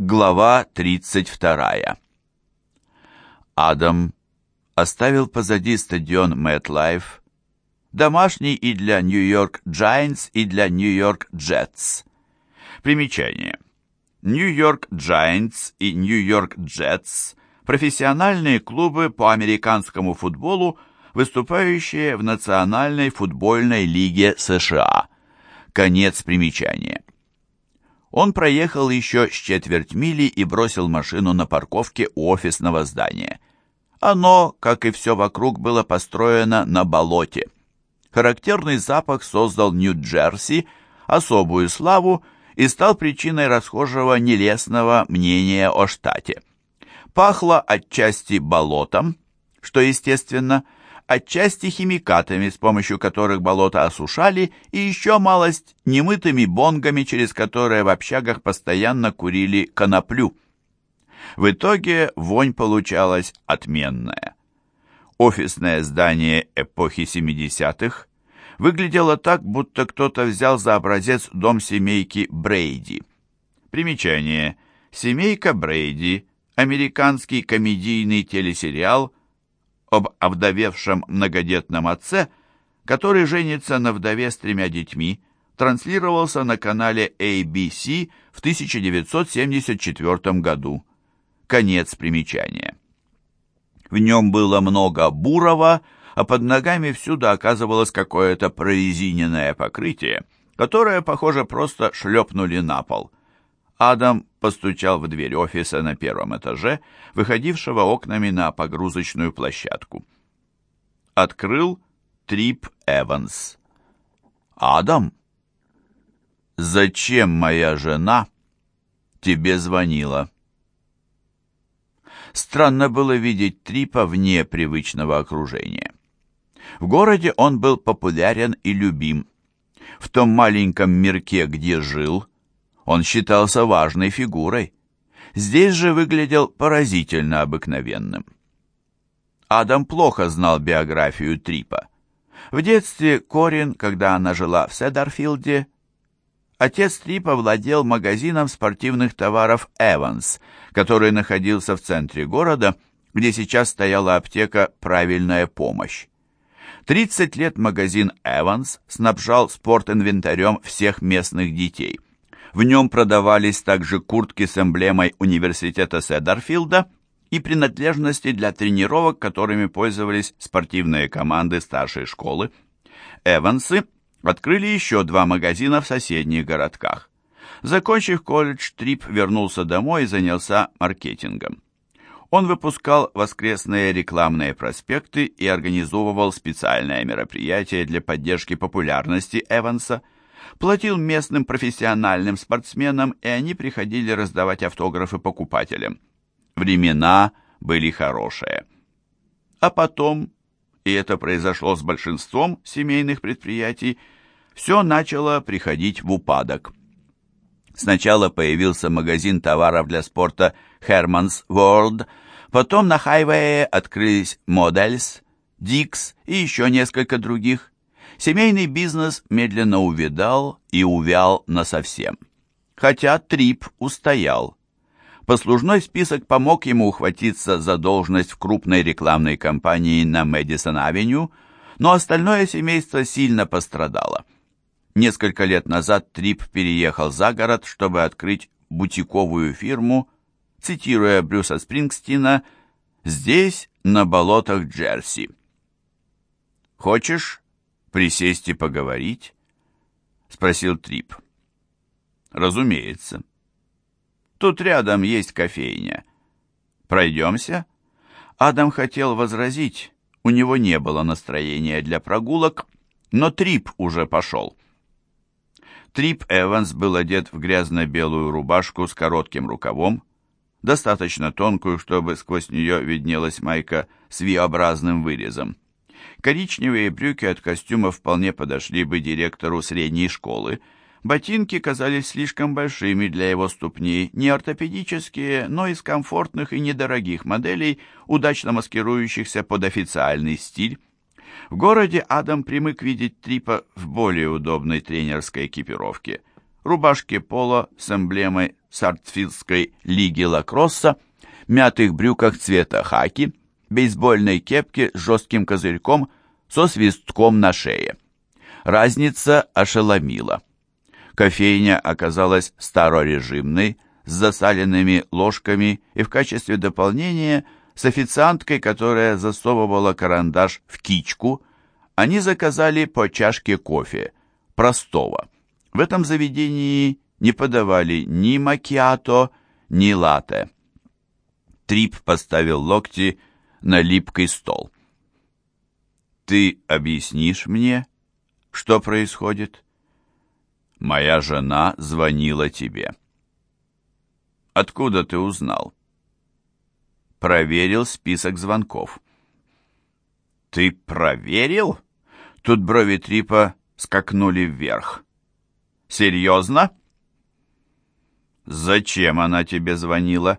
Глава 32. Адам оставил позади стадион MetLife, домашний и для Нью-Йорк Giants, и для Нью-Йорк Джетс. Примечание. Нью-Йорк Giants и Нью-Йорк Джетс – профессиональные клубы по американскому футболу, выступающие в Национальной футбольной лиге США. Конец примечания. Он проехал еще с четверть мили и бросил машину на парковке у офисного здания. Оно, как и все вокруг, было построено на болоте. Характерный запах создал Нью-Джерси особую славу и стал причиной расхожего нелестного мнения о штате. Пахло отчасти болотом, что, естественно, отчасти химикатами, с помощью которых болото осушали, и еще малость немытыми бонгами, через которые в общагах постоянно курили коноплю. В итоге вонь получалась отменная. Офисное здание эпохи 70-х выглядело так, будто кто-то взял за образец дом семейки Брейди. Примечание. Семейка Брейди – американский комедийный телесериал – об овдовевшем многодетном отце, который женится на вдове с тремя детьми, транслировался на канале ABC в 1974 году. Конец примечания. В нем было много бурого, а под ногами всюду оказывалось какое-то прорезиненное покрытие, которое, похоже, просто шлепнули на пол. Адам постучал в дверь офиса на первом этаже, выходившего окнами на погрузочную площадку. Открыл Трип Эванс. «Адам, зачем моя жена тебе звонила?» Странно было видеть Трипа вне привычного окружения. В городе он был популярен и любим. В том маленьком мирке, где жил, он считался важной фигурой. Здесь же выглядел поразительно обыкновенным. Адам плохо знал биографию Трипа. В детстве Корин, когда она жила в Седарфилде, отец Трипа владел магазином спортивных товаров «Эванс», который находился в центре города, где сейчас стояла аптека «Правильная помощь». 30 лет магазин «Эванс» снабжал спортинвентарем всех местных детей – в нем продавались также куртки с эмблемой университета Седарфилда и принадлежности для тренировок, которыми пользовались спортивные команды старшей школы. Эвансы открыли еще два магазина в соседних городках. Закончив колледж, Трип вернулся домой и занялся маркетингом. Он выпускал воскресные рекламные проспекты и организовывал специальные мероприятия для поддержки популярности Эванса – платил местным профессиональным спортсменам, и они приходили раздавать автографы покупателям. Времена были хорошие. А потом, и это произошло с большинством семейных предприятий, все начало приходить в упадок. Сначала появился магазин товаров для спорта Herman's World, потом на хайвее открылись Models, Dix и еще несколько других. Семейный бизнес медленно увядал и увял насовсем. Хотя Трип устоял. Послужной список помог ему ухватиться за должность в крупной рекламной кампании на Мэдисон-авеню, но остальное семейство сильно пострадало. Несколько лет назад Трип переехал за город, чтобы открыть бутиковую фирму, цитируя Брюса Спрингстина, «здесь, на болотах Джерси». «Хочешь присесть и поговорить?» — спросил Трип. «Разумеется. Тут рядом есть кофейня. Пройдемся?» Адам хотел возразить, у него не было настроения для прогулок, но Трип уже пошел. Трип Эванс был одет в грязно-белую рубашку с коротким рукавом, достаточно тонкую, чтобы сквозь нее виднелась майка с V-образным вырезом. Коричневые брюки от костюма вполне подошли бы директору средней школы. Ботинки казались слишком большими для его ступней, не ортопедические, но из комфортных и недорогих моделей, удачно маскирующихся под официальный стиль. В городе Адам привык видеть Трипа в более удобной тренерской экипировке. рубашке поло с эмблемой Сартфилдской лиги лакросса, мятых брюках цвета хаки, бейсбольной кепке с жестким козырьком со свистком на шее. Разница ошеломила. Кофейня оказалась старорежимной, с засаленными ложками и в качестве дополнения с официанткой, которая засовывала карандаш в кичку, они заказали по чашке кофе, простого. В этом заведении не подавали ни макиато, ни латте. Трип поставил локти на липкий стол. «Ты объяснишь мне, что происходит?» «Моя жена звонила тебе». «Откуда ты узнал?» «Проверил список звонков». «Ты проверил?» Тут брови Трипа скакнули вверх. «Серьезно?» «Зачем она тебе звонила?»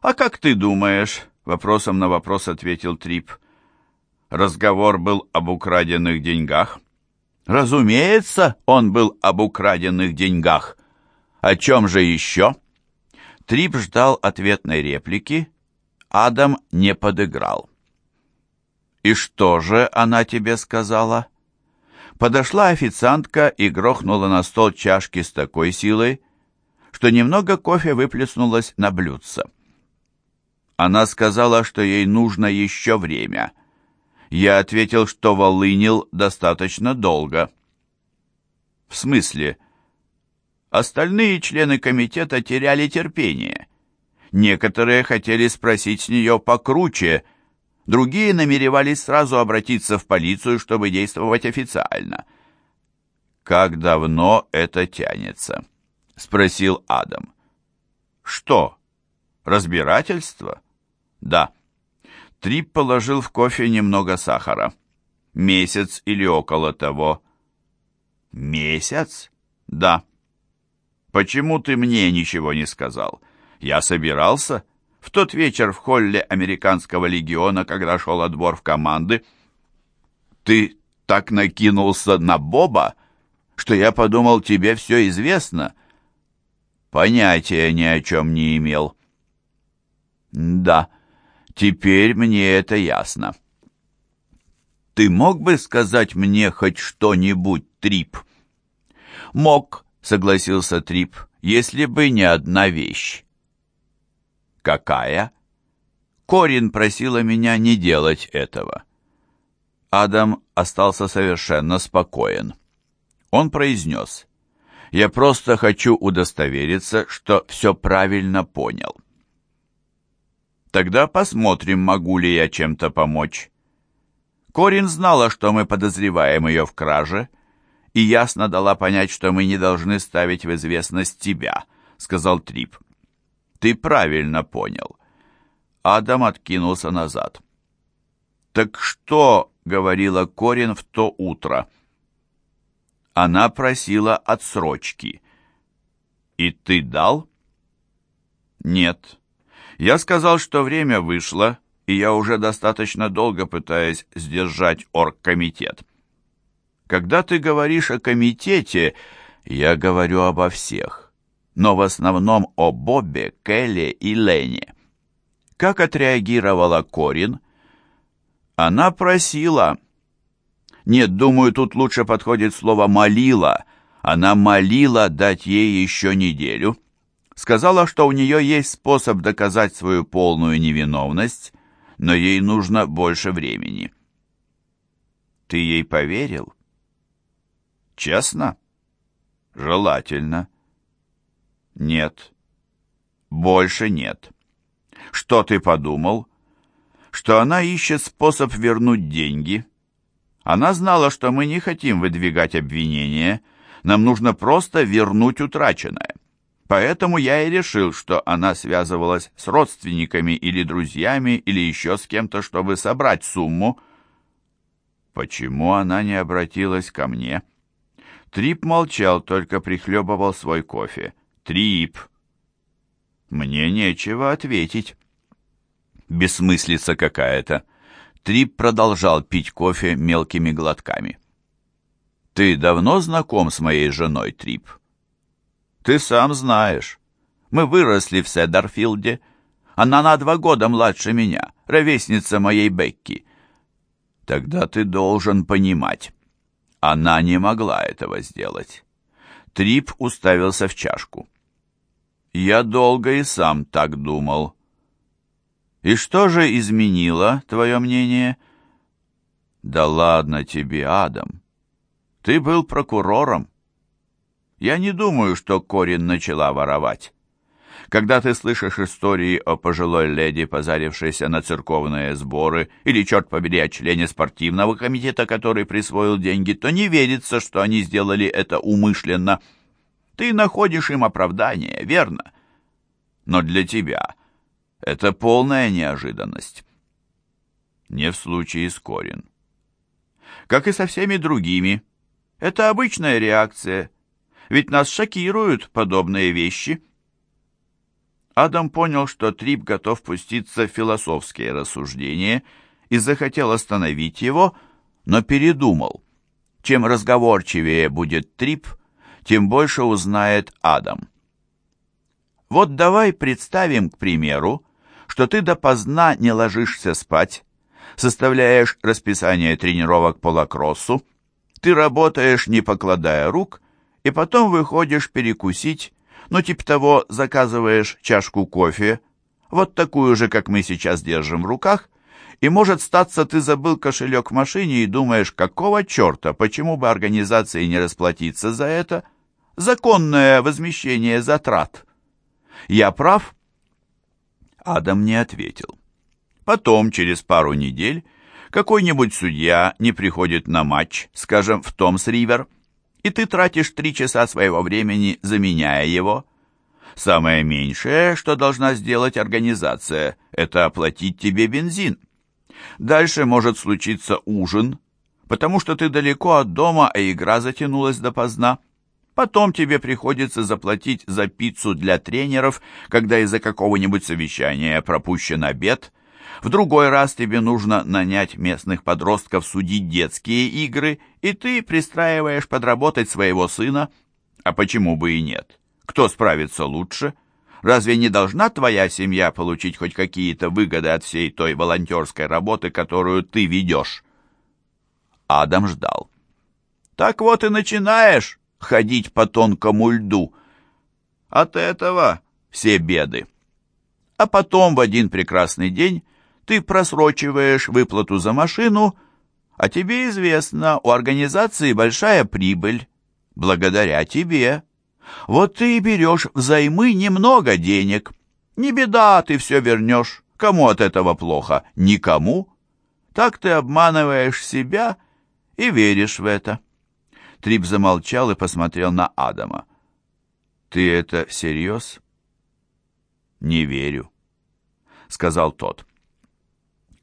«А как ты думаешь?» — вопросом на вопрос ответил Трип. Разговор был об украденных деньгах. «Разумеется, он был об украденных деньгах. О чем же еще?» Трип ждал ответной реплики. Адам не подыграл. «И что же она тебе сказала?» Подошла официантка и грохнула на стол чашки с такой силой, что немного кофе выплеснулось на блюдце. Она сказала, что ей нужно еще время. Я ответил, что волынил достаточно долго. В смысле? Остальные члены комитета теряли терпение. Некоторые хотели спросить с нее покруче, другие намеревались сразу обратиться в полицию, чтобы действовать официально. Как давно это тянется? — спросил Адам. «Что? Разбирательство?» «Да». Трип положил в кофе немного сахара. «Месяц или около того». «Месяц?» «Да». «Почему ты мне ничего не сказал?» «Я собирался. В тот вечер в холле американского легиона, когда шел отбор в команды». «Ты так накинулся на Боба, что я подумал, тебе все известно». Понятия ни о чем не имел. Да, теперь мне это ясно. Ты мог бы сказать мне хоть что-нибудь, Трип? Мог, согласился Трип, если бы не одна вещь. Какая? Корин просила меня не делать этого. Адам остался совершенно спокоен. Он произнес. Я просто хочу удостовериться, что все правильно понял. Тогда посмотрим, могу ли я чем-то помочь. Корин знала, что мы подозреваем ее в краже, и ясно дала понять, что мы не должны ставить в известность тебя, сказал Трип. Ты правильно понял. Адам откинулся назад. Так что, говорила Корин в то утро, — она просила отсрочки. «И ты дал?» «Нет. Я сказал, что время вышло, и я уже достаточно долго пытаюсь сдержать оргкомитет. Когда ты говоришь о комитете, я говорю обо всех, но в основном о Бобе, Келли и Лене. Как отреагировала Корин? Она просила, нет, думаю, тут лучше подходит слово «молила». Она молила дать ей еще неделю. Сказала, что у нее есть способ доказать свою полную невиновность, но ей нужно больше времени. Ты ей поверил? Честно? Желательно. Нет. Больше нет. Что ты подумал? Что она ищет способ вернуть деньги? Она знала, что мы не хотим выдвигать обвинения, нам нужно просто вернуть утраченное. Поэтому я и решил, что она связывалась с родственниками или друзьями или еще с кем-то, чтобы собрать сумму. Почему она не обратилась ко мне? Трип молчал, только прихлебывал свой кофе. Трип. Мне нечего ответить. Бессмыслица какая-то. Трип продолжал пить кофе мелкими глотками. «Ты давно знаком с моей женой, Трип?» Ты сам знаешь. Мы выросли в Седарфилде. Она на два года младше меня, ровесница моей Бекки. Тогда ты должен понимать. Она не могла этого сделать. Трип уставился в чашку. Я долго и сам так думал. И что же изменило твое мнение? Да ладно тебе, Адам. Ты был прокурором. Я не думаю, что Корин начала воровать. Когда ты слышишь истории о пожилой леди, позарившейся на церковные сборы, или, черт побери, о члене спортивного комитета, который присвоил деньги, то не верится, что они сделали это умышленно. Ты находишь им оправдание, верно? Но для тебя это полная неожиданность. Не в случае с Корин. Как и со всеми другими, это обычная реакция, ведь нас шокируют подобные вещи. Адам понял, что Трип готов пуститься в философские рассуждения и захотел остановить его, но передумал. Чем разговорчивее будет Трип, тем больше узнает Адам. Вот давай представим, к примеру, что ты допоздна не ложишься спать, составляешь расписание тренировок по лакроссу, ты работаешь, не покладая рук, и потом выходишь перекусить, ну, типа того, заказываешь чашку кофе, вот такую же, как мы сейчас держим в руках, и, может, статься, ты забыл кошелек в машине и думаешь, какого черта, почему бы организации не расплатиться за это? Законное возмещение затрат. Я прав? Адам не ответил. Потом, через пару недель, какой-нибудь судья не приходит на матч, скажем, в Томс-Ривер, и ты тратишь три часа своего времени, заменяя его. Самое меньшее, что должна сделать организация, это оплатить тебе бензин. Дальше может случиться ужин, потому что ты далеко от дома, а игра затянулась допоздна. Потом тебе приходится заплатить за пиццу для тренеров, когда из-за какого-нибудь совещания пропущен обед. В другой раз тебе нужно нанять местных подростков судить детские игры, и ты пристраиваешь подработать своего сына. А почему бы и нет? Кто справится лучше? Разве не должна твоя семья получить хоть какие-то выгоды от всей той волонтерской работы, которую ты ведешь? Адам ждал. Так вот и начинаешь ходить по тонкому льду. От этого все беды. А потом в один прекрасный день ты просрочиваешь выплату за машину, а тебе известно, у организации большая прибыль, благодаря тебе. Вот ты и берешь взаймы немного денег. Не беда, ты все вернешь. Кому от этого плохо? Никому. Так ты обманываешь себя и веришь в это. Трип замолчал и посмотрел на Адама. «Ты это всерьез?» «Не верю», — сказал тот.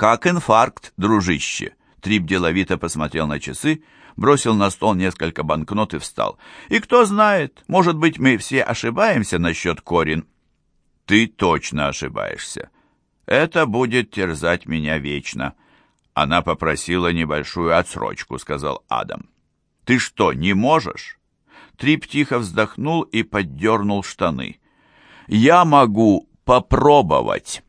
«Как инфаркт, дружище!» Трип деловито посмотрел на часы, бросил на стол несколько банкнот и встал. «И кто знает, может быть, мы все ошибаемся насчет Корин?» «Ты точно ошибаешься. Это будет терзать меня вечно». Она попросила небольшую отсрочку, сказал Адам. «Ты что, не можешь?» Трип тихо вздохнул и поддернул штаны. «Я могу попробовать».